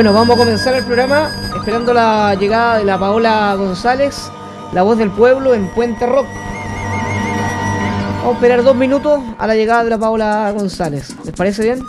Bueno, vamos a comenzar el programa esperando la llegada de la Paola González, la voz del pueblo en Puente Rock. Vamos a esperar dos minutos a la llegada de la Paola González. ¿Les parece bien?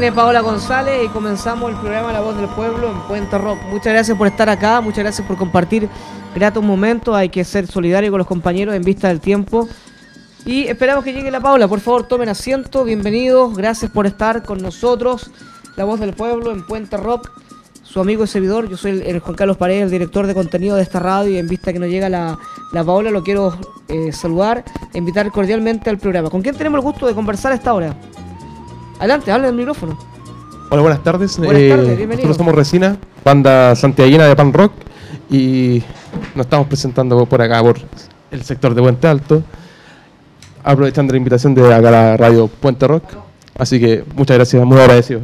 Viene Paola González y comenzamos el programa La Voz del Pueblo en Puente Rock. Muchas gracias por estar acá, muchas gracias por compartir gratos momentos. Hay que ser solidario con los compañeros en vista del tiempo. Y esperamos que llegue la Paola. Por favor, tomen asiento. Bienvenidos. Gracias por estar con nosotros. La Voz del Pueblo en Puente Rock. Su amigo y servidor, yo soy Juan Carlos Paredes, el director de contenido de esta radio y en vista que nos llega la, la Paola, lo quiero eh, saludar e invitar cordialmente al programa. ¿Con quién tenemos el gusto de conversar a esta hora? Adelante, habla del micrófono. Hola, buenas tardes. Buenas Eh, tardes, bienvenido. Nosotros somos Resina, banda santiaguina de pan rock y nos estamos presentando por acá, por el sector de Puente Alto, aprovechando la invitación de acá la radio Puente Rock. Así que muchas gracias, muy agradecido.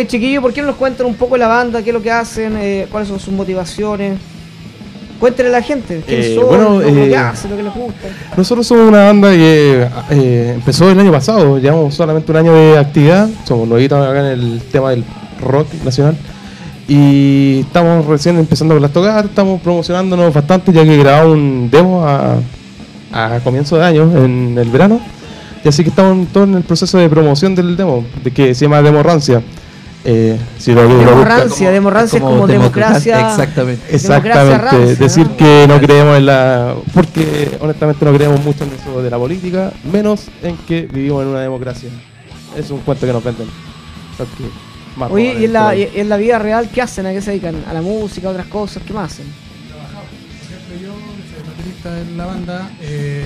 Oye, chiquillo, ¿por qué no nos cuentan un poco la banda? ¿Qué es lo que hacen? Eh, ¿Cuáles son sus motivaciones? Cuéntenle a la gente. ¿Quiénes Eh, son? bueno, lo que eh, hacen, lo que les gusta. Nosotros somos una banda que empezó el año pasado, llevamos solamente un año de actividad, somos nuevitos acá en el tema del rock nacional y estamos recién empezando con las tocadas, estamos promocionándonos bastante ya que grabamos un demo a, a comienzo de año, en el verano, y así que estamos todos en el proceso de promoción del demo, de que se llama Demo Rancia. Eh, si lo, lo buscan- Demorrancia, demorrancia es como democracia. Exactamente. Democracia Exactamente, rancia, decir ¿no? que no creemos en la... Porque honestamente no creemos mucho en eso de la política, menos en que vivimos en una democracia. Es un cuento que nos venden. Que más Oye, ¿y en, la, y en la vida real qué hacen? ¿A qué se dedican? ¿A la música, a otras cosas? ¿Qué más hacen? Por ejemplo, yo soy baterista en la banda. eh,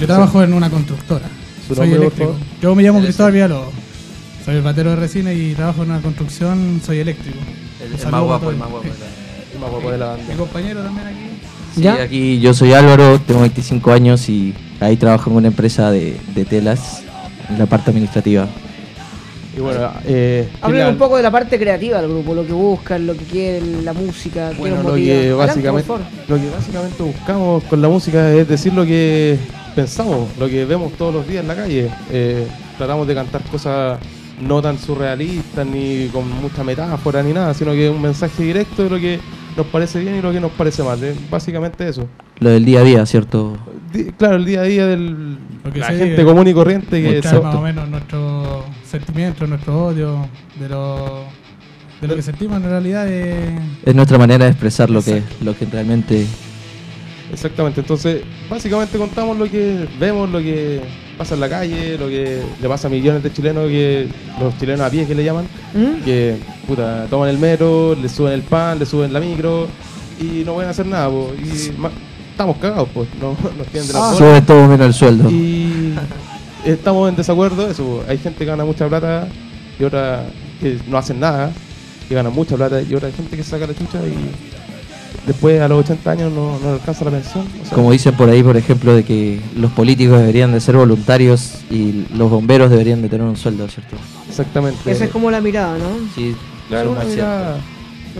yo trabajo en una constructora. ¿Su Soy eléctrico. Yo me llamo Cristóbal Villalobos. Soy el batero de resina y trabajo en una construcción. Soy eléctrico. El, el más guapo, el el- más guapo. de la- Y más guapo de la banda. Mi compañero también aquí. Sí, ¿Ya? aquí yo soy Álvaro, tengo 25 años y ahí trabajo en una empresa de, de telas en la parte administrativa. Y bueno, eh, Hablen ¿qué un poco de la parte creativa del grupo, lo que buscan, lo que quieren, la música, qué Bueno, los lo que, básicamente, lo que básicamente buscamos con la música es decir lo que pensamos, lo que vemos todos los días en la calle. Eh, tratamos de cantar cosas no tan surrealistas, ni con mucha metáfora, ni nada, sino que un mensaje directo de lo que nos parece bien y lo que nos parece mal. Es básicamente eso. Lo del día a día, ¿cierto? Di- claro, el día a día de Lo que la gente vive. común y corriente que Mostrar más o menos nuestros sentimientos, nuestro odio, de lo, de lo que sentimos en realidad. De, Es nuestra manera de expresar lo que, lo que realmente... Exactamente, entonces básicamente contamos lo que vemos, lo que pasa en la calle, lo que le pasa a millones de chilenos, que los chilenos a pie que le llaman, ¿Mm? que puta, toman el metro, le suben el pan, le suben la micro y no pueden hacer nada, po, y ma- estamos cagados, pues, no nos tienen de las Ah. Sube todo menos el sueldo. y estamos en desacuerdo, eso, po. hay gente que gana mucha plata y otra que no hacen nada, que ganan mucha plata y otra gente que saca la chucha y después a los 80 años no, alcanza la pensión. o sea, Como dicen por ahí, por ejemplo, de que los políticos deberían de ser voluntarios y los bomberos deberían de tener un sueldo, ¿cierto? Exactamente. Esa es como la mirada, ¿no? Sí, Claro, una mirada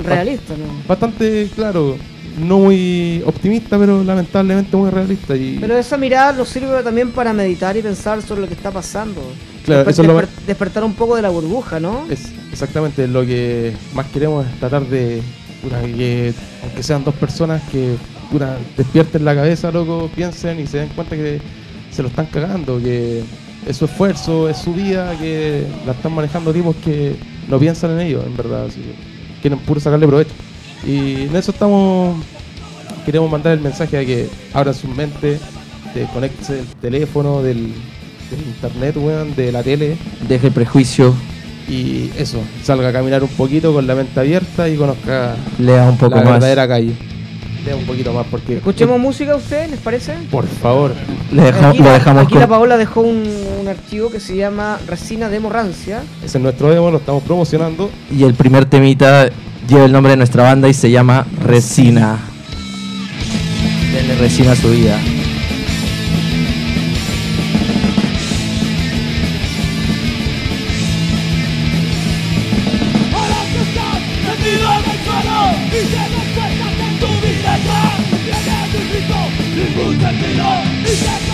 Realista, ¿no? bastante, claro, no muy optimista, pero lamentablemente muy realista. Y Pero esa mirada nos sirve también para meditar y pensar sobre lo que está pasando. Claro, Desper- eso es lo desper- despertar un poco de la burbuja, ¿no? es exactamente lo que más queremos es tratar de, que aunque sean dos personas que puta, despierten la cabeza, loco, piensen y se den cuenta que se lo están cagando, que es su esfuerzo, es su vida, que la están manejando tipos que no piensan en ello, en verdad, así que quieren puro sacarle provecho. Y en eso estamos, queremos mandar el mensaje a que abran su mente, desconecte del teléfono, del, del internet, weón, de la tele, Deje el prejuicio, y eso, salga a caminar un poquito con la mente abierta y conozca lea un poco la más. verdadera calle. Lea un poquito más porque... Escuchemos música a ustedes, ¿les parece? Por favor. Le deja- aquí lo dejamos aquí con- la Paola dejó un, un archivo que se llama Resina Demo Rancia. Ese es nuestro demo, lo estamos promocionando. Y el primer temita lleva el nombre de nuestra banda y se llama Resina. Denle resina a su vida. Ningún sentido y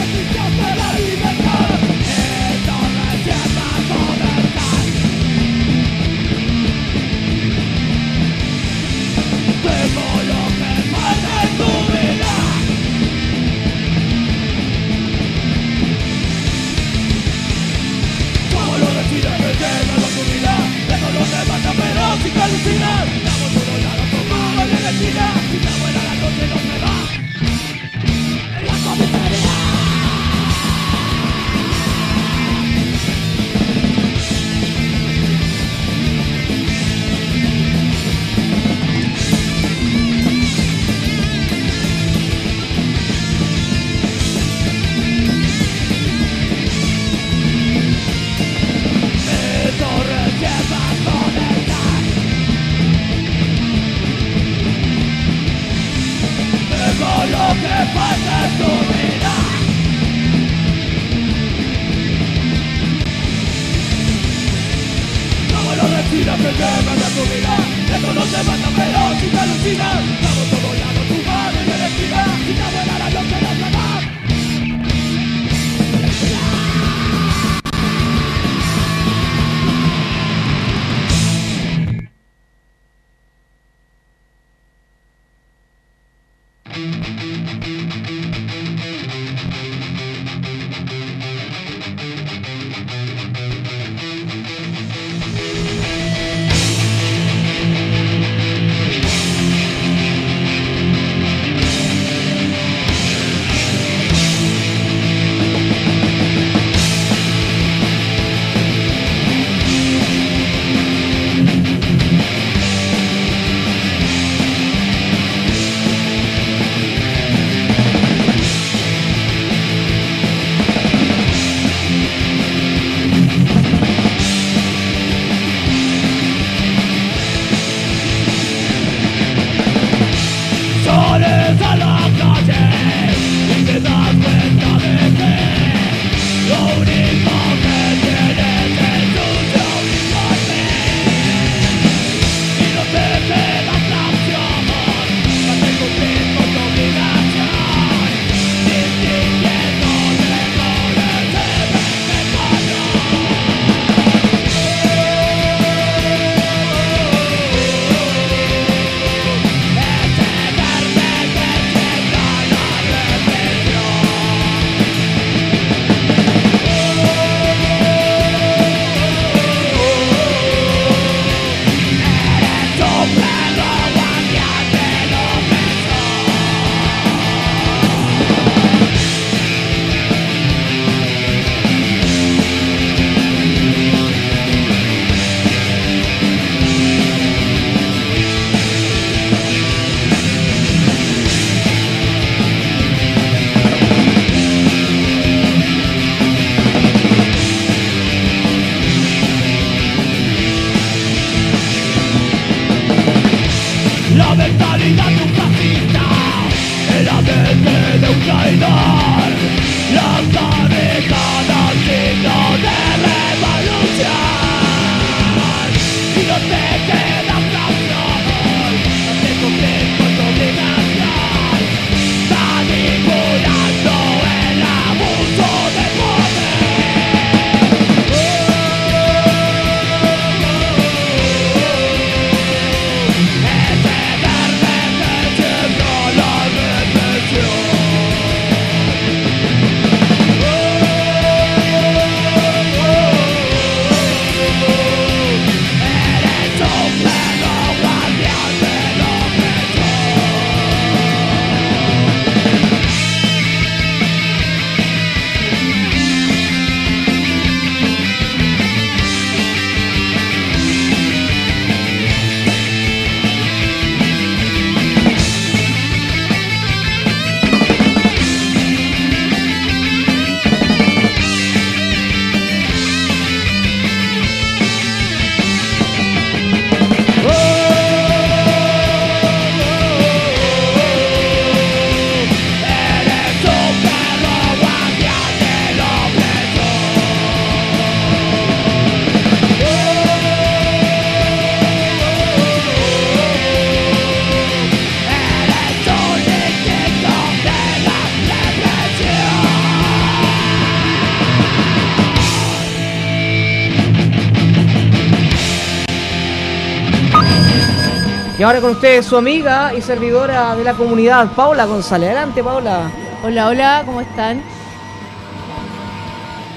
ahora con ustedes su amiga y servidora de la comunidad, Paula González. Adelante, Paula. Hola, hola, ¿cómo están?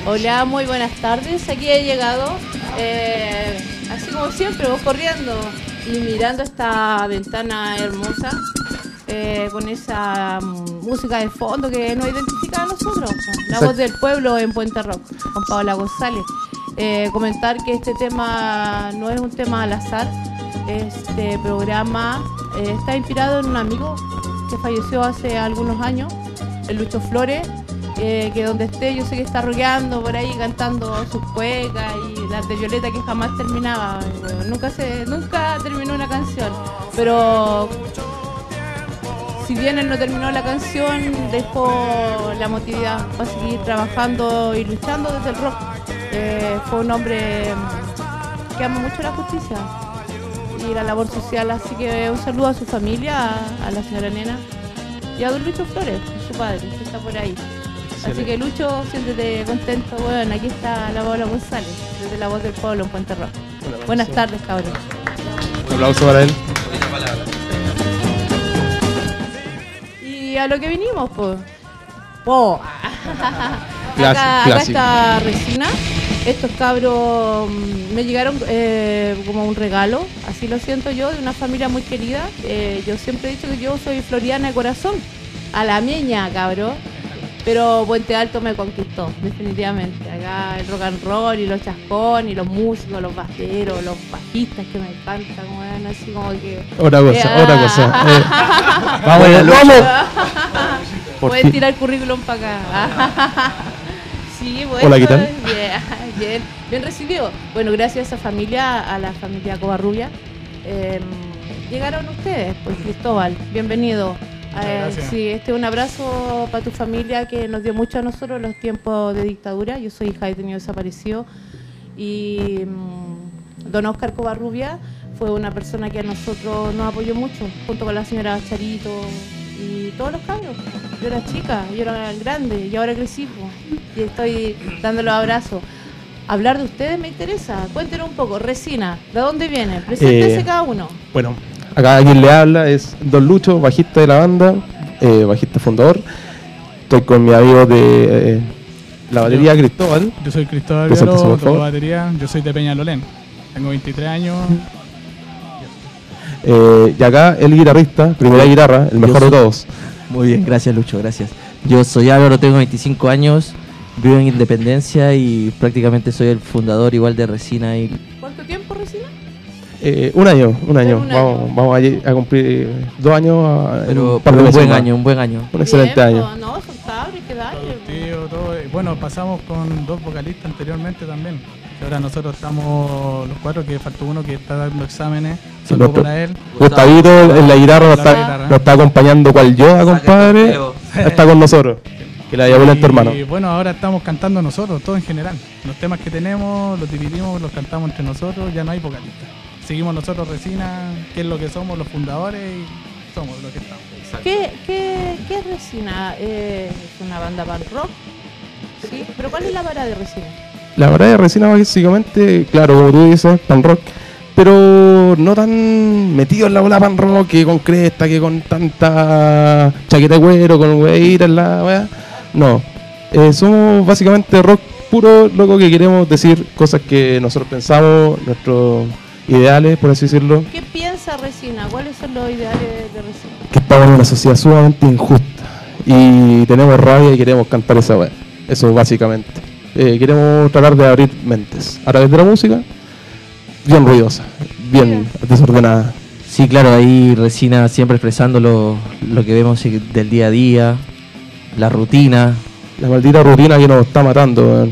Hola, muy buenas tardes. Aquí he llegado, eh, así como siempre, vos corriendo y mirando esta ventana hermosa eh, con esa mm, música de fondo que nos identifica a nosotros. La voz del pueblo en Puente Rock, con Paola González. Eh, comentar que este tema no es un tema al azar. Este programa eh, está inspirado en un amigo que falleció hace algunos años, el Lucho Flores, eh, que donde esté yo sé que está rodeando por ahí cantando sus cuecas y las de Violeta que jamás terminaba. nunca se, nunca terminó una canción. Pero si bien él no terminó la canción, dejó la motividad para seguir trabajando y luchando desde el rock. Eh, fue un hombre que ama mucho la justicia. Y la labor social. Así que un saludo a su familia, a, a la señora Nena y a don Lucho Flores, su padre, que está por ahí. Así que Lucho, siéntete contento, bueno, aquí está la Paula González, desde La Voz del Pueblo en Puente Rojo. Buenas tardes, cabrón. Un aplauso para él. Y a lo que vinimos, pues. Po. Acá, acá está Resina. Estos cabros mm, me llegaron eh, como un regalo, así lo siento yo, de una familia muy querida. Eh, yo siempre he dicho que yo soy floriana de corazón, a la meña, cabro. Pero Puente Alto me conquistó, definitivamente. Acá el rock and roll y los chascón y los músicos, los bateros, los bajistas que me encantan, weón, así como que... Otra cosa, Eh, otra ah. cosa. Eh, Vamos. Por Pueden fin. tirar currículum para acá. sí, pues. Hola, ¿qué tal? Bien, bien, bien recibido. Bueno, gracias a esa familia, a la familia Covarrubia, eh, llegaron ustedes, pues Cristóbal, bienvenido. Eh, sí, este un abrazo para tu familia que nos dio mucho a nosotros en los tiempos de dictadura. Yo soy hija de tenido desaparecido y mm, don Oscar Covarrubia fue una persona que a nosotros nos apoyó mucho, junto con la señora Charito y todos los cabros. Yo era chica, yo era grande y ahora crecí po, y estoy dando los abrazos. Hablar de ustedes me interesa. Cuéntenos un poco. Resina, ¿de dónde viene? Preséntese Eh, cada uno. Bueno, acá quien le habla es Don Lucho, bajista de la banda, eh, bajista fundador. Estoy con mi amigo de eh, la batería Cristóbal. Yo soy Cristóbal favor. toco batería. Yo soy de Peñalolén. Tengo 23 años. Eh, y acá el guitarrista, primera guitarra, el mejor de todos. Muy bien, gracias Lucho, gracias. Yo soy Álvaro, tengo 25 años, vivo en Independencia y prácticamente soy el fundador igual de Resina y ¿Cuánto tiempo, Resina? Eh, un año, un año. Un vamos, año. vamos a, a cumplir eh, dos años ah, en pero, un pero buen año, un buen año. Un excelente Bien, año. po, No, son hay que productivo, todo. Bueno, pasamos con dos vocalistas anteriormente también. Ahora nosotros estamos los cuatro, que faltó uno que está dando exámenes. Saludos para él. Gustavito en la guitarra nos está, está acompañando cual yo, compadre. Está con nosotros. Que la haya tu hermano. Y bueno, ahora estamos cantando nosotros, todo en general. Los temas que tenemos los dividimos, los cantamos entre nosotros, ya no hay vocalistas. Seguimos nosotros Resina, que es lo que somos, los fundadores y somos lo que estamos. ¿Qué, qué, qué es Resina? Eh, ¿Es una banda punk rock? Sí, pero ¿cuál es la vara de Resina? La verdad de resina básicamente, claro, como tú dices, pan rock, pero no tan metido en la bola pan rock que con cresta, que con tanta chaqueta de cuero, con weira en la wea. No, Eh, somos básicamente rock puro, loco, que queremos decir cosas que nosotros pensamos, nuestros ideales, por así decirlo, ¿Qué piensa Resina? ¿Cuáles son los ideales de Resina? que estamos en una sociedad sumamente injusta y tenemos rabia y queremos cantar esa wea. Eso básicamente. Eh, queremos tratar de abrir mentes a través de la música, bien ruidosa, bien desordenada. Sí, claro, ahí Resina siempre expresando lo, lo que vemos del día a día, la rutina. La maldita rutina que nos está matando,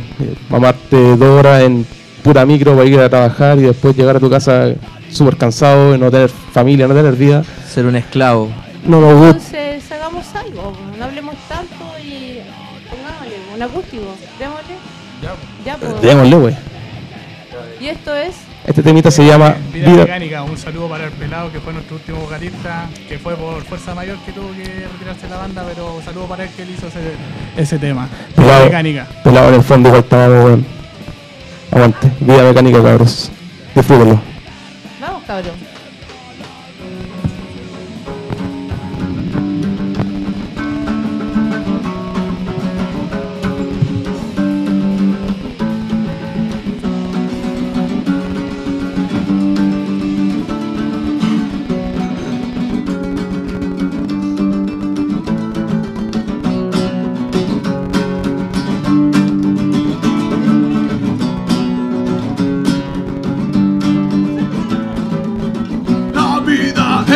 mamarte dos horas en pura micro para ir a trabajar y después llegar a tu casa súper cansado y no tener familia, no tener vida. ser un esclavo. No nos gusta. Entonces hagamos algo, no hablemos tanto y pongámosle un acústico, démosle. Ya, pues. Démosle, wey. Y esto es Este temita se llama Vida, Vida. Mecánica, un saludo para el pelado que fue nuestro último vocalista, que fue por fuerza mayor que tuvo que retirarse de la banda, pero saludo para él que él hizo ese, ese tema. Vida Pelado. Mecánica. Pelado en el fondo igual estábamos, weón. Aguante. Vida mecánica, cabros. Disfrútenlo. Vamos, cabrón.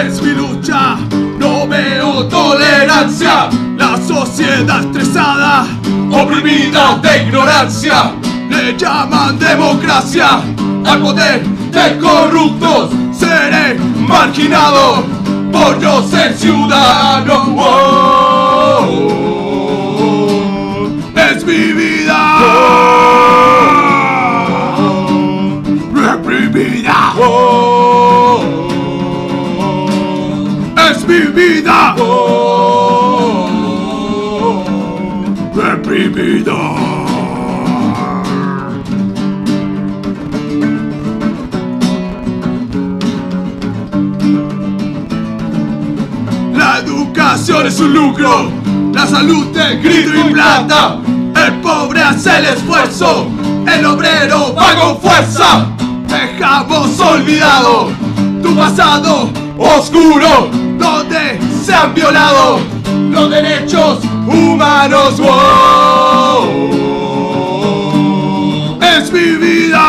Es mi lucha, no veo tolerancia. La sociedad estresada, oprimida de ignorancia, le llaman democracia al poder de corruptos. Seré marginado por yo ser ciudadano. Oh, es mi vida reprimida. Oh, mi vida. Reprimida. La educación es un lucro, la salud de grito y plata. El pobre hace el esfuerzo, el obrero va con fuerza. Dejamos olvidado tu pasado oscuro, donde se han violado los derechos humanos. Es mi vida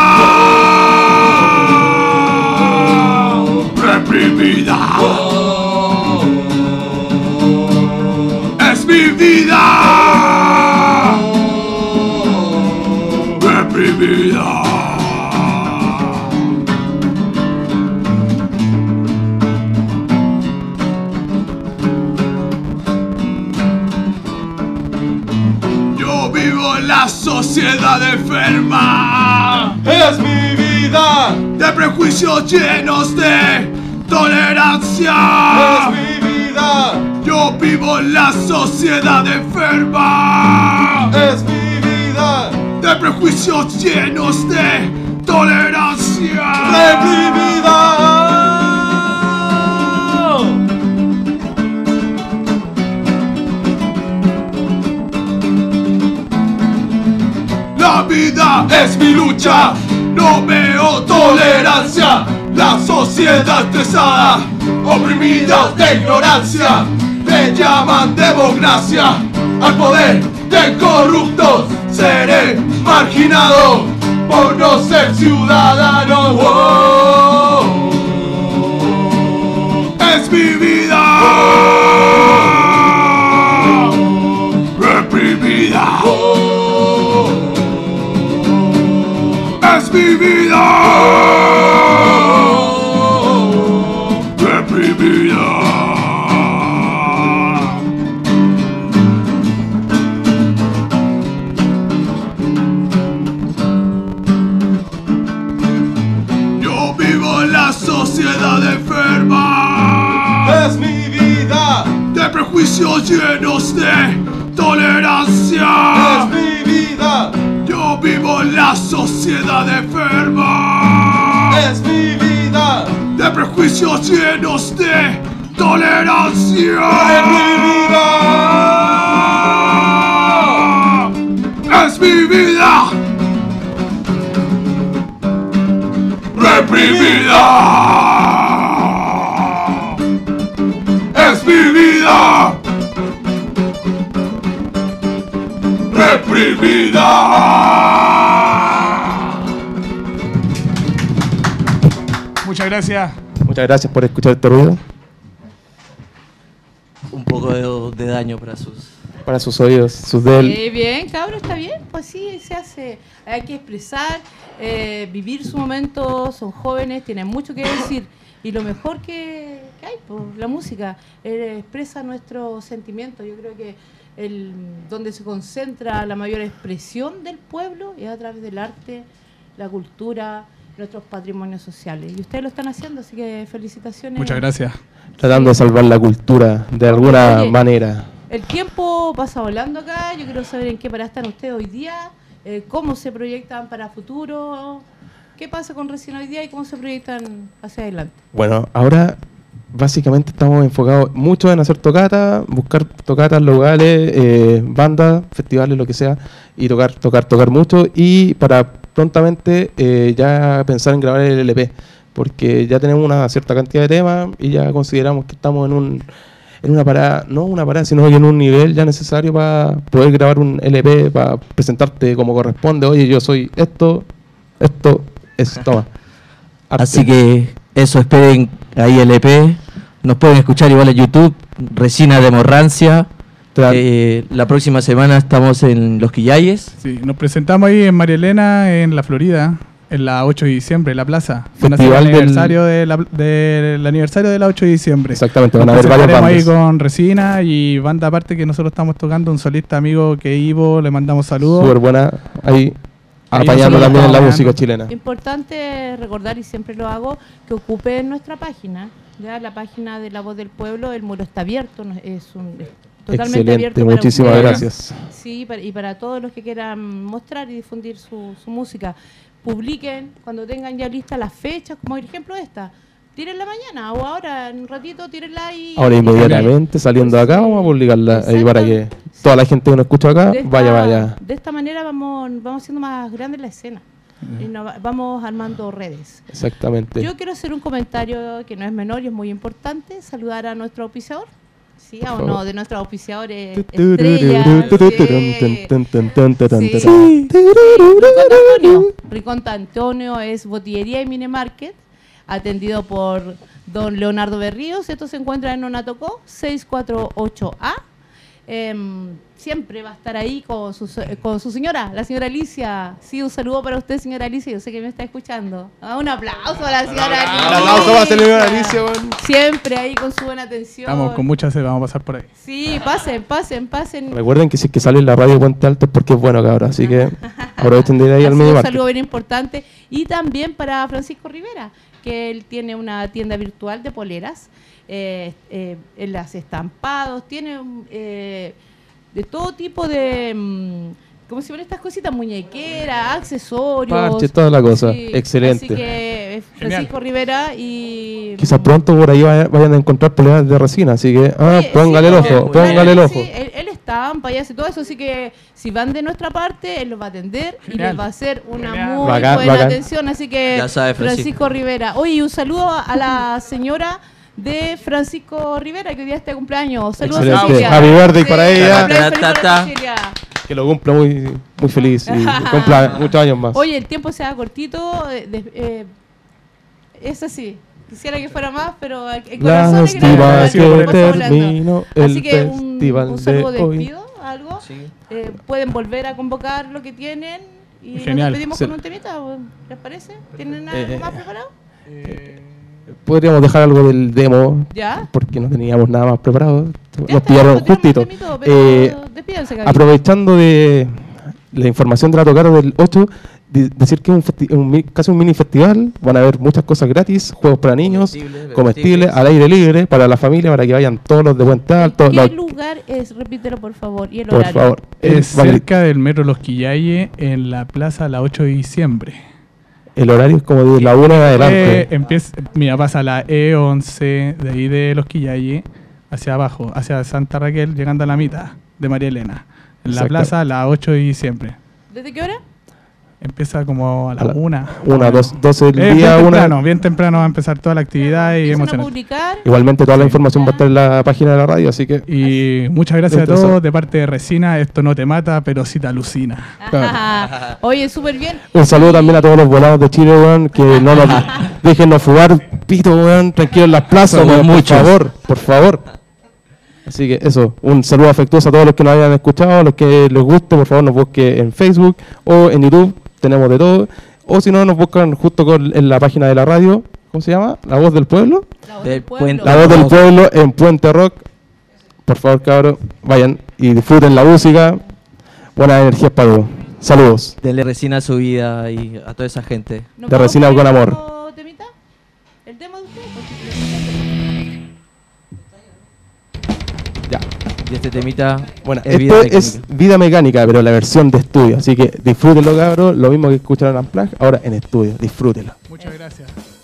reprimida. Es mi vida reprimida. Sociedad enferma. Es mi vida, de prejuicios llenos de tolerancia. mi vida, Yo vivo en la sociedad enferma es mi vida, de prejuicios llenos de tolerancia. reprimida. La vida es mi lucha, no veo tolerancia. La sociedad estresada, oprimida de ignorancia, le llaman democracia. Al poder de corruptos seré marginado por no ser ciudadano. Wow. Es mi vida reprimida. Es mi vida reprimida. Yo vivo en la sociedad enferma Es mi vida, de prejuicios llenos de tolerancia. mi vivo en la sociedad enferma. Es mi vida, de prejuicios llenos de tolerancia. Es mi vida. Reprimida. Es mi vida reprimida. Muchas gracias. Muchas gracias por escuchar este ruido. Un poco de, de daño para sus... Para sus oídos, sus del. Sí, bien, cabrón, está bien. Pues sí, se hace. Hay que expresar, eh, vivir su momento. Son jóvenes, tienen mucho que decir. Y lo mejor que, que hay, pues, la música, eh, expresa nuestros sentimientos. Yo creo que el, donde se concentra la mayor expresión del pueblo es a través del arte, la cultura, nuestros patrimonios sociales. Y ustedes lo están haciendo, así que felicitaciones. Muchas gracias. Tratando de salvar la cultura de alguna Oye, manera. El tiempo pasa volando acá. Yo quiero saber en qué parada están ustedes hoy día, eh, cómo se proyectan para futuro, qué pasa con recién hoy día y cómo se proyectan hacia adelante. Bueno, ahora básicamente estamos enfocados mucho en hacer tocatas, buscar tocatas locales, eh, bandas, festivales, lo que sea, y tocar, tocar, tocar mucho. Y para prontamente eh, ya pensar en grabar el LP, porque ya tenemos una cierta cantidad de temas y ya consideramos que estamos en un en una parada, no una parada, sino en un nivel ya necesario para poder grabar un LP, para presentarte como corresponde. Oye, yo soy esto, esto es, toma. Así que eso, esperen ahí el EP. Nos pueden escuchar igual en YouTube, Resina de Morrancia. Eh, la próxima semana estamos en Los Quillayes. Sí, nos presentamos ahí en María Elena, en la Florida, en la 8 de diciembre, en la plaza. Festival del- aniversario, de la, del aniversario de la 8 de diciembre. Exactamente, van a haber varias presentaremos ahí bandas. con Resina y banda aparte que nosotros estamos tocando, un solista amigo que Ivo, le mandamos saludos. Súper buena. Ahí, apañando también en la música chilena. Importante recordar, y siempre lo hago, que ocupen nuestra página Ya la página de La Voz del Pueblo, el muro está abierto, es un es totalmente abierto. Excelente, para muchísimas gracias. Sí, para- y para todos los que quieran mostrar y difundir su, su música. Publiquen cuando tengan ya listas las fechas, como por ejemplo esta. Tírenla mañana o ahora, en un ratito, tírenla y... Ahora inmediatamente saliendo de acá vamos a publicarla ahí para que toda la gente que nos escucha acá de esta, vaya, vaya. De esta manera vamos, vamos haciendo más grande la escena. Y nos va- vamos armando redes. Exactamente. Yo quiero hacer un comentario que no es menor y es muy importante. Saludar a nuestro auspiciador. Sí, favor. de nuestros auspiciadores estrella. Sí. Sí. Riconta Antonio. Riconta Antonio es botillería y mini market, atendido por don Leonardo Berríos. Esto se encuentra en Onatocó, 648A. Em, siempre va a estar ahí con su, con su señora, la señora Alicia. Sí, un saludo para usted, señora Alicia. Yo sé que me está escuchando. Ah, un aplauso a la señora Alicia. Un aplauso para la señora Alicia. Siempre ahí con su buena atención. Estamos con muchas sed, vamos a pasar por ahí. Sí, pasen, pasen, pasen. Recuerden que si es que sale en la radio Puente Alto es porque es bueno, cabrón. Así que aprovechen de ir ahí al medio un saludo bien importante. Y también para Francisco Rivera, que él tiene una tienda virtual de poleras. Eh, eh, él hace estampados, tiene eh, de todo tipo de. mm, ¿Cómo se llaman estas cositas? Muñequeras, accesorios. Parches, toda la cosa. Sí, Excelente. Así que eh, Francisco Rivera y. Quizás pronto por ahí vaya- vayan a encontrar poleras de resina, así que ah, Sí, póngale el sí, ojo, muy póngale el Sí, ojo. él, él estampa y hace todo eso, así que si van de nuestra parte, él los va a atender y les va a hacer una Genial. muy Bacán, buena bacán. atención. Así que Ya sabe, Francisco. Francisco Rivera. Oye, un saludo a la señora de Francisco Rivera, que hoy día está de cumpleaños. Saludos Excelente. Cecilia. Happy birthday para ella. Que lo cumpla muy, muy feliz y cumpla muchos años más. Oye, el tiempo se da cortito. eh, eh, es así. Quisiera que fuera más, pero el corazón es grande, Así que un, festival un saludo de despido, algo. Sí. Eh, pueden volver a convocar lo que tienen y Genial. nos despedimos Sí. con un temita. ¿o ¿Les parece? ¿Tienen Eh, algo eh, más preparado? Podríamos dejar algo del demo ¿Ya? porque no teníamos nada más preparado. Ya Nos pillaron justito. temito, Eh, aprovechando de la información de la tocada del 8, di- decir que es un, un casi un mini festival. Van a haber muchas cosas gratis, juegos para niños, Comestibles, al aire libre, para la familia, para que vayan todos los de Puente Alto. ¿Qué los- lugar es? Repítelo, por favor. Y el por horario. favor. Es El- vale, cerca del metro Los Quillaye en la plaza la 8 de diciembre. El horario es como de la 1 en adelante. Eh, empieza, mira, pasa la E11 de ahí de Los Quillaye hacia abajo, hacia Santa Raquel, llegando a la mitad de María Elena. En la plaza la 8 de diciembre. ¿Desde qué hora? Empieza como a la A la- 1. Una, dos, 12 del bien día, una. temprano, bien temprano va a empezar toda la actividad y emocionante. publicar. Igualmente toda la información va a estar en la página de la radio, así que Y muchas gracias a todos de parte de Resina. Esto no te mata, pero sí te alucina. Ajá. Oye, súper bien. un saludo también a todos los volados de Chile, weón, que no nos déjenos fugar, pito, weón, tranquilos en las plazas, weón, por favor, por favor. Así que eso, un saludo afectuoso a todos los que nos hayan escuchado, a los que les guste, por favor nos busquen en Facebook o en YouTube, tenemos de todo. O si no, nos buscan justo con, en la página de la radio, ¿cómo se llama? La Voz del Pueblo. La voz Del pueblo. puente. La Voz del Pueblo en Puente Rock. Por favor, cabros, vayan y disfruten la música. Buenas energías para todos. Saludos. Denle resina a su vida y a toda esa gente. ¿Nos de resina con amor. Y este temita Bueno, es vida es técnica. vida mecánica, pero la versión de estudio. Así que disfrútenlo, cabros. Lo mismo que escucharon en Unplugged, ahora en estudio. Disfrútenlo. Muchas gracias.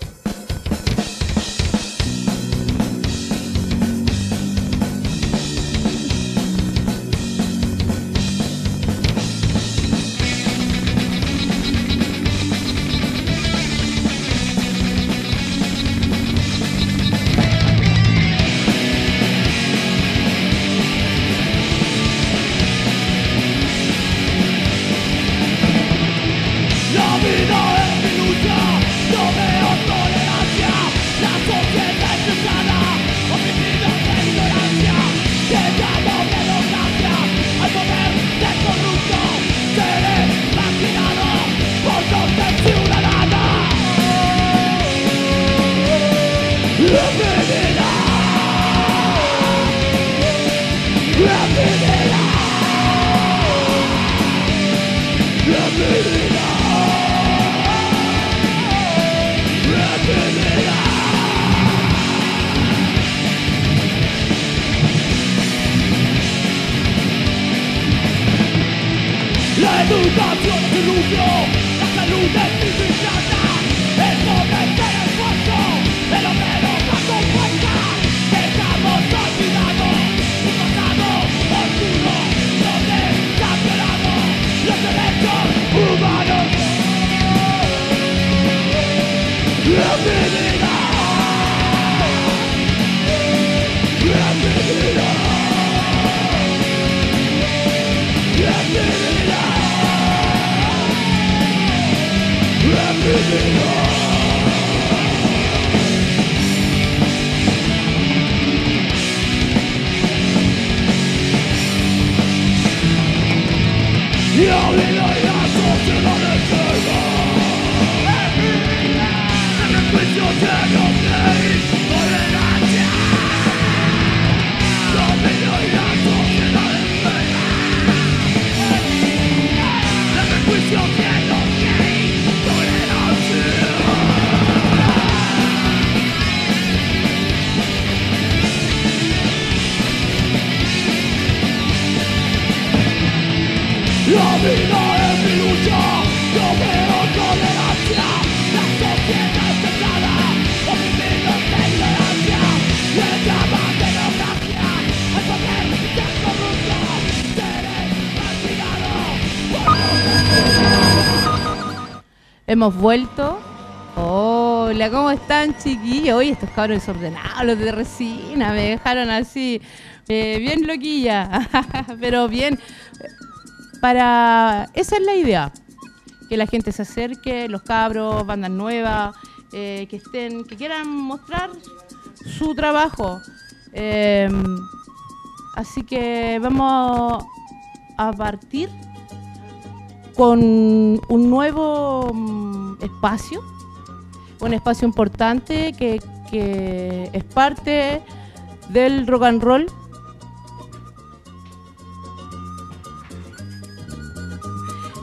La educación se rompió, la salud es disciplinada. La dignidad. La dignidad. La dignidad. La dignidad. Y abrirá la sociedad enferma. Sacrificio Hemos vuelto. Hola, ¿cómo están, chiquillos? Oye, estos cabros desordenados, los de resina, me dejaron así, eh, bien loquilla, pero bien. Para. Esa es la idea. Que la gente se acerque, los cabros, bandas nuevas, eh, que estén, que quieran mostrar su trabajo. Eh, así que vamos a partir con un nuevo mm, espacio, un espacio importante que, es parte del rock and roll.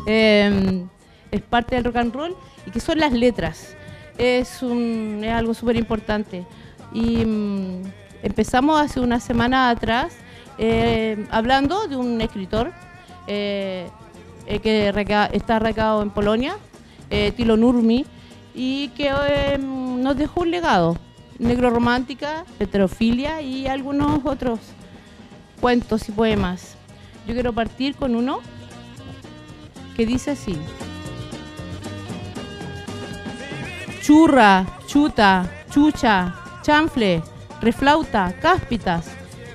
Eh, es parte del rock and roll y que son las letras. Es, un, algo súper importante. Y mm, empezamos hace una semana atrás eh, hablando de un escritor eh, eh, que reca- está radicado en Polonia, eh, Tilo Nurmi, y que eh, nos dejó un legado, negro romántica, heterofilia y algunos otros cuentos y poemas. Yo quiero partir con uno que dice así. Churra, chuta, chucha, chanfle, reflauta, cáspitas,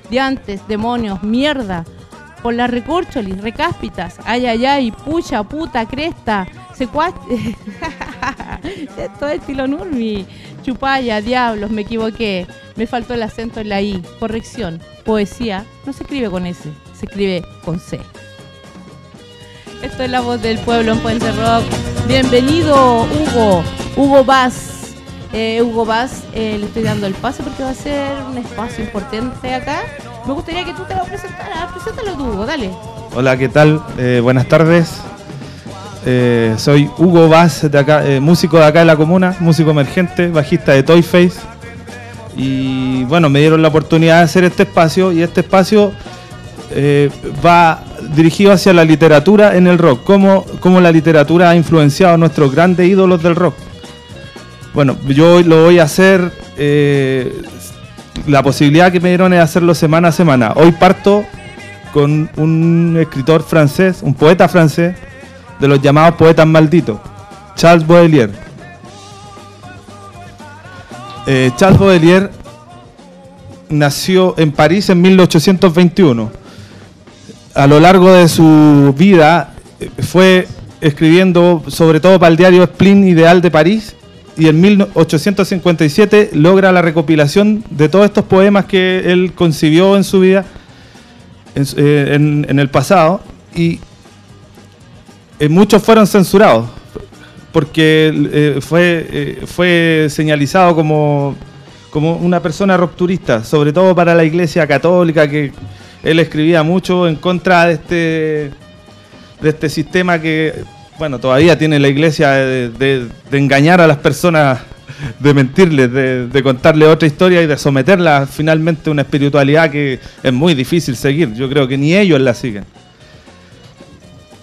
diantes, demonios, mierda, por la recorcholis, recáspitas, ay ay ay, pucha, puta, cresta, secuaz... Esto es estilo Nurmi. Chupaya, diablos, me equivoqué. Me faltó el acento en la I. Corrección. Poesía no se escribe con S, se escribe con C. Esto es la voz del pueblo en Puente Rock. Bienvenido, Hugo. Hugo Vaz. Eh, Hugo Vaz, eh, le estoy dando el pase porque va a ser un espacio importante acá. Me gustaría que tú te lo presentaras. Preséntalo tú, Hugo, dale. Hola, ¿qué tal? Eh, buenas tardes. Eh, soy Hugo Vaz, de acá, eh, músico de acá de la comuna, músico emergente, bajista de Toy Face. Y bueno, me dieron la oportunidad de hacer este espacio y este espacio va dirigido hacia la literatura en el rock, cómo, cómo la literatura ha influenciado a nuestros grandes ídolos del rock. Bueno, yo lo voy a hacer, la posibilidad que me dieron es hacerlo semana a semana. Hoy parto con un escritor francés, un poeta francés, de los llamados poetas malditos, Charles Baudelaire. Eh, Charles Baudelaire nació en París en 1821. A lo largo de su vida eh, fue escribiendo sobre todo para el diario Splin Ideal de París y en 1857 logra la recopilación de todos estos poemas que él concibió en su vida en, eh, el pasado y eh, muchos fueron censurados porque eh, fue, fue señalizado como, como una persona rupturista, sobre todo para la iglesia católica, que él escribía mucho en contra de este, de este sistema que, bueno, todavía tiene la iglesia de, engañar a las personas, de mentirles, de, de contarles otra historia y de someterla finalmente a una espiritualidad que es muy difícil seguir. Yo creo que ni ellos la siguen.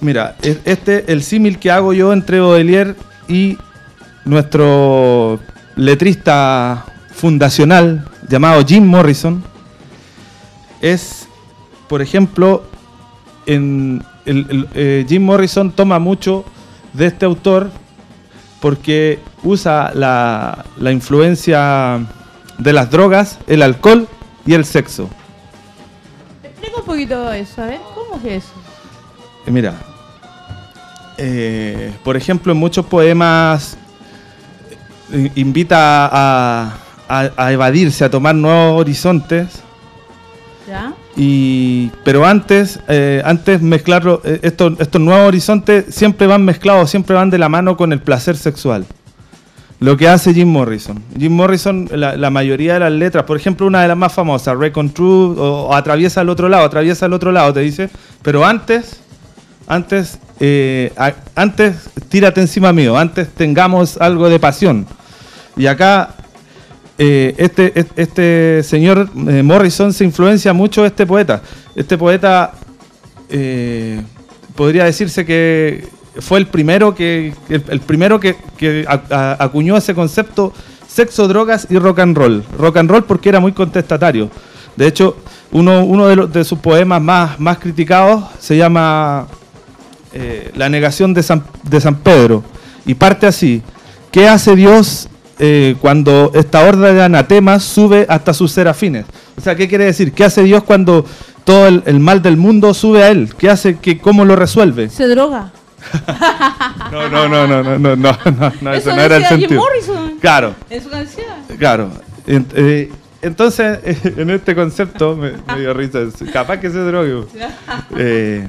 Mira, e- este el símil que hago yo entre Baudelaire y nuestro letrista fundacional llamado Jim Morrison es, por ejemplo, en el- el- eh, Jim Morrison toma mucho de este autor porque usa la, la influencia de las drogas, el alcohol y el sexo. Explica un poquito eso, a ver, ¿cómo es eso? Eh, Mira, eh, por ejemplo, en muchos poemas invita a, a- a evadirse, a tomar nuevos horizontes, ¿Ya? Y, pero antes, eh, antes mezclarlo, eh, estos, nuevos horizontes siempre van mezclados, siempre van de la mano con el placer sexual. Lo que hace Jim Morrison. Jim Morrison, la, mayoría de las letras, por ejemplo, una de las más famosas, Recon True, o, Atraviesa al otro lado, atraviesa al otro lado, te dice, pero antes, antes, eh, antes, tírate encima mío, antes tengamos algo de pasión. Y acá, eh, este, este, señor eh, Morrison se influencia mucho este poeta. Este poeta eh, podría decirse que fue el primero que el, primero que, acuñó ese concepto sexo, drogas y rock and roll. Rock and roll porque era muy contestatario. De hecho, uno, de, sus poemas más, criticados se llama La negación de San, de San Pedro. Y parte así. ¿Qué hace Dios eh, cuando esta horda de anatemas sube hasta sus serafines? O sea, ¿qué quiere decir? ¿Qué hace Dios cuando todo el, el mal del mundo sube a Él? ¿Qué hace? Que, ¿Cómo lo resuelve? Se droga. No, no, no, no, no, no, no, no, no, Eso eso no era el sentido. Morrison. Claro, su canción. claro. Eh, entonces, en este concepto, me, me dio risa, capaz que se drogue. Eh,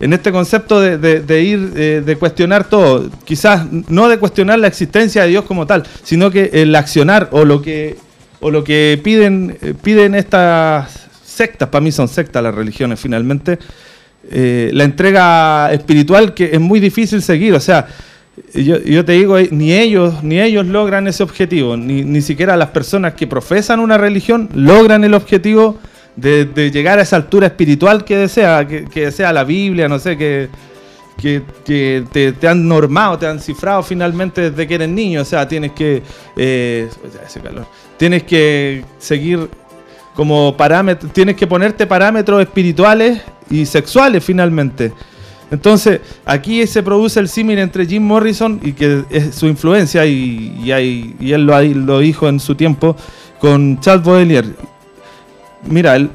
en este concepto de, de- de ir, eh, de cuestionar todo, quizás no de cuestionar la existencia de Dios como tal, sino que el accionar o lo que, o lo que piden, eh, piden estas sectas, para mí son sectas las religiones finalmente, eh, la entrega espiritual que es muy difícil seguir, o sea, yo, yo te digo, eh, ni ellos, ni ellos logran ese objetivo, ni, ni siquiera las personas que profesan una religión logran el objetivo de, llegar a esa altura espiritual que desea, que, que la Biblia, no sé, que, que, te, han normado, te han cifrado finalmente desde que eres niño, o sea, tienes que, eh, ese calor, tienes que seguir como parámetros, tienes que ponerte parámetros espirituales y sexuales finalmente. Entonces, aquí se produce el símil entre Jim Morrison y que es su influencia, y, y hay- él lo dijo en su tiempo, con Charles Baudelaire. Mira, el,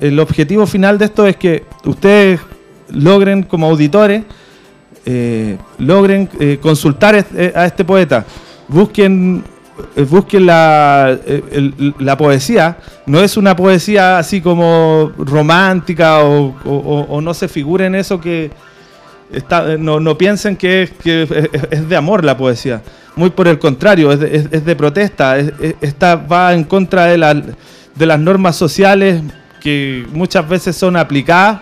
el objetivo final de esto es que ustedes logren como auditores, eh, logren eh, consultar eh, a este poeta, busquen, busquen la, la poesía, no es una poesía así como romántica o, o- no se figuren eso que está, no, no piensen que, es, que es- de amor la poesía, muy por el contrario, es es- de protesta, es- es- está, va en contra de, la- de las normas sociales que muchas veces son aplicadas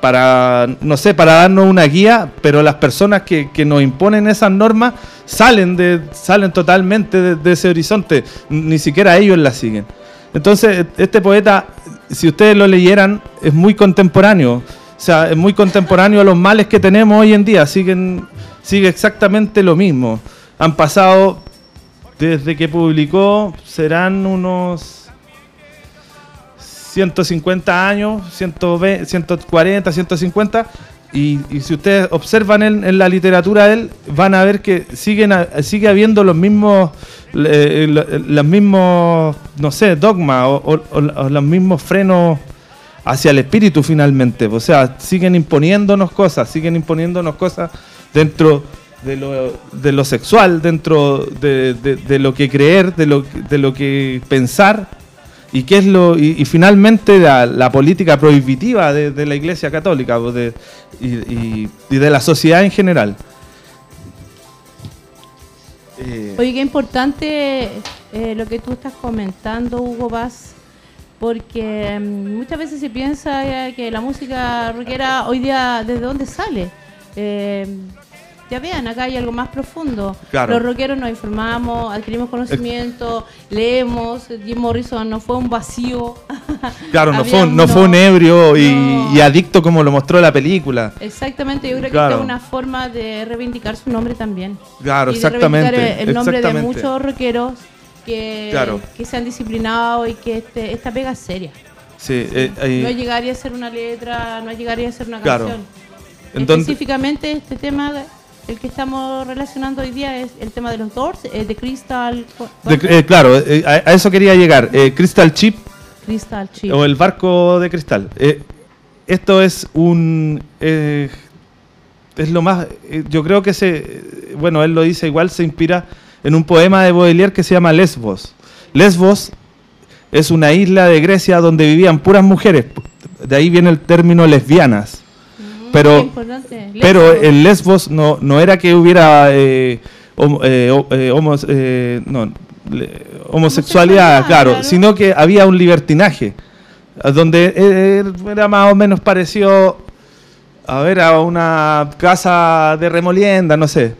para, no sé, para darnos una guía, pero las personas que, que nos imponen esas normas salen, de, salen totalmente de, ese horizonte, ni siquiera ellos las siguen. Entonces, este poeta, si ustedes lo leyeran, es muy contemporáneo, o sea, es muy contemporáneo a los males que tenemos hoy en día, siguen, sigue exactamente lo mismo. Han pasado, desde que publicó, serán unos 150 años, 120, 140, 150. Y, si ustedes observan en, la literatura de él, van a ver que siguen sigue habiendo los mismos, eh, lo- los mismos, no sé, dogmas o los mismos frenos hacia el espíritu finalmente. O sea, siguen imponiéndonos cosas, siguen imponiéndonos cosas dentro de lo, de lo sexual, dentro de, de- de lo que creer, de lo, de lo que pensar y qué es lo y, y finalmente la, la política prohibitiva de, de la Iglesia Católica de- y, y- y de la sociedad en general. Eh, Oye, qué importante eh, lo que tú estás comentando, Hugo Vaz, porque mm, muchas veces se piensa eh, que la música rockera hoy día, ¿desde dónde sale? Eh, ya vean, acá hay algo más profundo. Claro. Los rockeros nos informamos, adquirimos conocimiento, leemos. Jim Morrison no fue un vacío. Claro, no fue, un- no fue un ebrio y, No. y adicto como lo mostró la película. Exactamente, yo creo que esta es una forma de reivindicar su nombre también. Claro, y de exactamente, reivindicar el nombre de muchos rockeros que, Claro. que se han disciplinado y que este, esta pega es seria. Sí, eh, eh, No llegaría a ser una letra, no llegaría a ser una Claro. canción. Entonces- Específicamente este tema, el que estamos relacionando hoy día es el tema de los Doors, eh, de Crystal, de- eh, claro, eh, a, a eso quería llegar. Eh, Crystal Chip Crystal Chip. o el barco de cristal. Eh, esto es un... es lo más... yo creo que se... Bueno, él lo dice igual, se inspira en un poema de Baudelaire que se llama Lesbos. Lesbos es una isla de Grecia donde vivían puras mujeres. De ahí viene el término lesbianas. Pero-. Pero Lesbos. en Lesbos no, no era que hubiera eh, eh, eh, homos- eh, no, homosexualidad, Homosexualidad, claro, claro. sino que había un libertinaje, donde era más o menos parecido a ver a una casa de remolienda, no sé.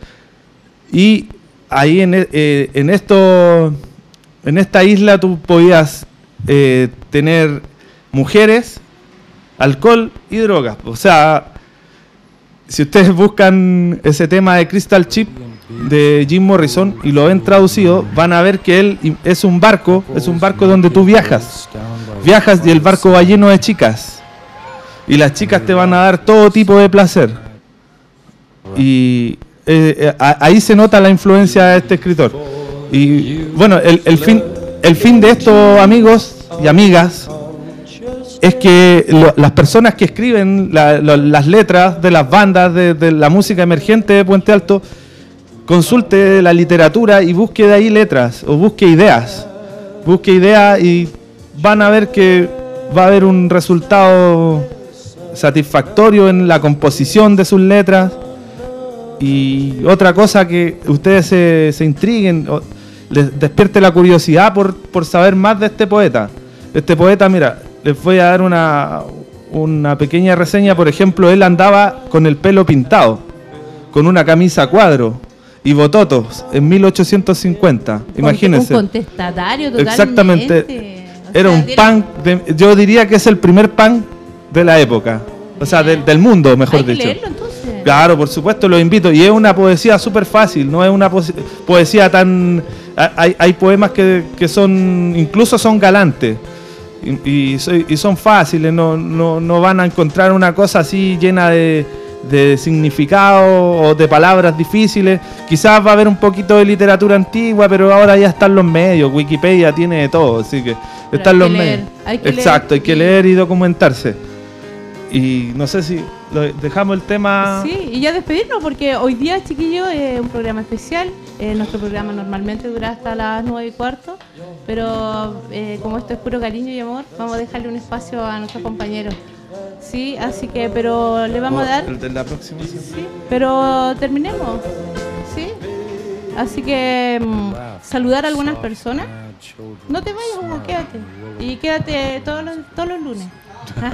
Y ahí en, en esto, en esta isla tú podías tener mujeres, alcohol y drogas. O sea, si ustedes buscan ese tema de Crystal Chip de Jim Morrison y lo ven traducido, van a ver que él es un barco, es un barco donde tú viajas. Viajas y el barco va lleno de chicas. Y las chicas te van a dar todo tipo de placer. Y eh, eh, ahí se nota la influencia de este escritor. Y bueno, el, el fin, el fin de esto, amigos y amigas, es que lo- las personas que escriben la- las letras de las bandas de, de la música emergente de Puente Alto consulte la literatura y busque de ahí letras o busque ideas. Busque ideas y van a ver que va a haber un resultado satisfactorio en la composición de sus letras. Y otra cosa que ustedes se, se intriguen, les despierte la curiosidad por, por saber más de este poeta. Este poeta, mira, les voy a dar una, una pequeña reseña. Por ejemplo, él andaba con el pelo pintado, con una camisa a cuadro y bototos en 1850. Imagínense. Un contestatario totalmente. Exactamente. O Era sea, un pan, de- yo diría que es el primer pan de la época. O sea, del, del mundo, mejor Hay que dicho. leerlo entonces. Claro, por supuesto, lo invito. Y es una poesía súper fácil, no es una poesía tan... ha- Hay, hay poemas que, que son, incluso son galantes. Y, y y son fáciles, no, no, no van a encontrar una cosa así llena de, de significado o de palabras difíciles. Quizás va a haber un poquito de literatura antigua, pero ahora ya están los medios. Wikipedia tiene de todo, así que Pero están los que medios. hay que Exacto, leer hay que leer y documentarse. Y no sé si lo- dejamos el tema... Sí, y ya despedirnos porque hoy día, chiquillo, es un programa especial. Eh, nuestro programa normalmente dura hasta las nueve y cuarto, pero eh, como esto es puro cariño y amor, vamos a dejarle un espacio a nuestros compañeros. Sí, así que, pero le vamos a dar, El de la próxima sí, pero terminemos, sí. Así que mm, saludar a algunas personas. No te vayas, Hugo, quédate. Y quédate todos los, todos los lunes.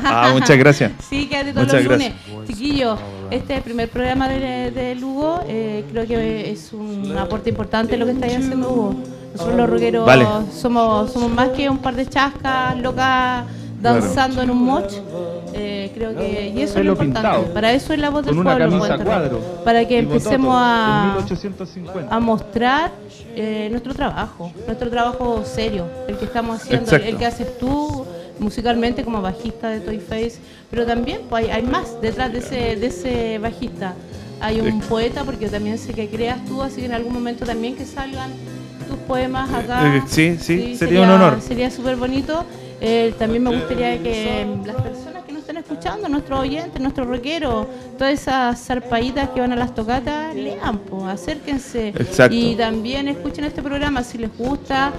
Ah, muchas gracias. Sí, quédate todos Muchas los lunes. gracias. Chiquillos, este es el primer programa de, de Lugo. eh, creo que es un aporte importante lo que estáis haciendo, Hugo. Nosotros los Vale. somos, somos más que un par de chascas locas danzando en un moch. Eh, creo que y eso es lo importante. pintado. Para eso es la voz del pueblo. cuadro. Para que empecemos a en 1850. a mostrar eh, nuestro trabajo, nuestro trabajo serio, el que estamos haciendo, Exacto. el que haces tú musicalmente como bajista de Toy Face, pero también pues, hay, hay más detrás de ese, de ese bajista. Hay un poeta, porque también sé que creas tú, así que en algún momento también que salgan tus poemas acá. Eh, sí, sí, sería un honor. Sería súper bonito. Eh, también me gustaría que mm, las personas que nos estén escuchando, nuestros oyentes, nuestros rockeros, todas esas zarpaditas que van a las tocatas, lean, pues, acérquense. Exacto. Y también escuchen este programa si les gusta.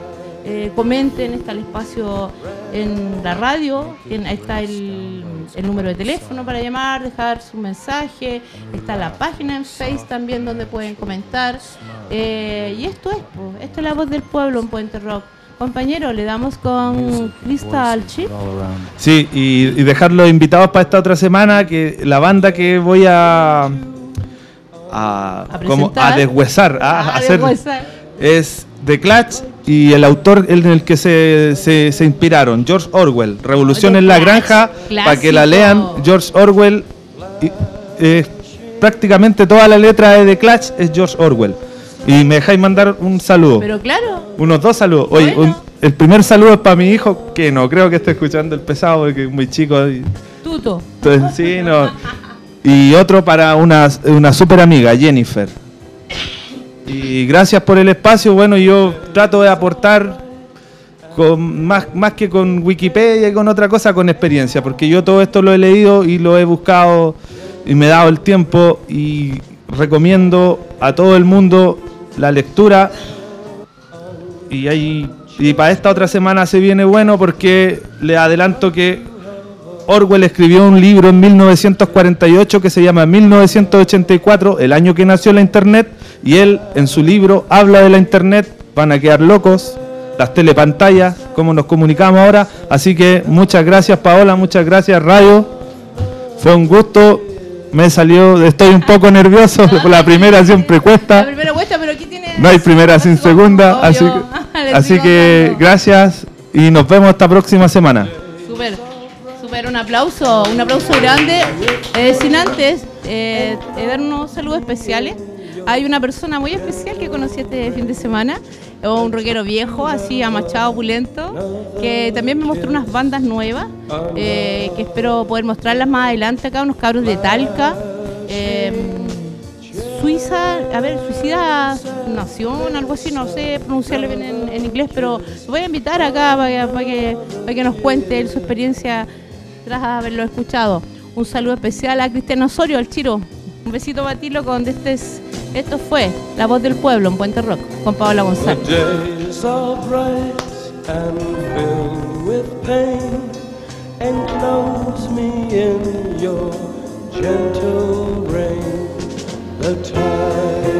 Eh, comenten, está el espacio en la radio, en- ahí está el, el número de teléfono para llamar, dejar su mensaje, está la página en Face también donde pueden comentar. Eh, y esto es, esto es la voz del pueblo en Puente Rock. Compañero, le damos con Crystal Chip. Sí, y, y dejar los invitados para esta otra semana, que la banda que voy a, a, A como a presentar. deshuesar, a, hacer, deshuesar. es The Clutch y el autor en el que se, se- se inspiraron, George Orwell, Revolución en la Granja, para que la lean, George Orwell, y, eh, prácticamente toda la letra de The Clutch es George Orwell. Y me dejáis mandar un saludo. Pero claro, Unos dos saludos. Oye, Bueno. un- el primer saludo es para mi hijo, que no creo que esté escuchando el pesado, porque es muy chico. y- tuto. entonces, sí, no. Y otro para una, una super amiga, Jennifer. Y gracias por el espacio. Bueno, yo trato de aportar con más, más que con Wikipedia y con otra cosa, con experiencia, porque yo todo esto lo he leído y lo he buscado y me he dado el tiempo y recomiendo a todo el mundo la lectura. Y, ahí, y para esta otra semana se viene bueno porque le adelanto que Orwell escribió un libro en 1948 que se llama 1984, el año que nació la Internet, y él en su libro habla de la Internet, van a quedar locos, las telepantallas, cómo nos comunicamos ahora. Así que muchas gracias Paola, muchas gracias Radio. Fue un gusto, me salió, estoy un poco nervioso, la primera siempre La cuesta. primera vuelta, pero aquí tiene. No hay primera sin segunda, así así que gracias y nos vemos esta próxima semana. Súper, un aplauso, un aplauso grande. Eh, sin antes eh, eh, dar unos saludos especiales. Hay una persona muy especial que conocí este fin de semana, un rockero viejo, así amachado, opulento, que también me mostró unas bandas nuevas, eh, que espero poder mostrarlas más adelante acá, unos cabros de Talca. Suiza, a ver, Suicida Nación, algo así, no sé pronunciarlo bien en, inglés, pero voy a invitar acá para que, para que, nos cuente su experiencia tras haberlo escuchado. Un saludo especial a Cristian Osorio, al Chiro. Un besito para ti, loco, donde estés. Esto fue La Voz del Pueblo en Puente Rock, con Paola González. gentle rain. The time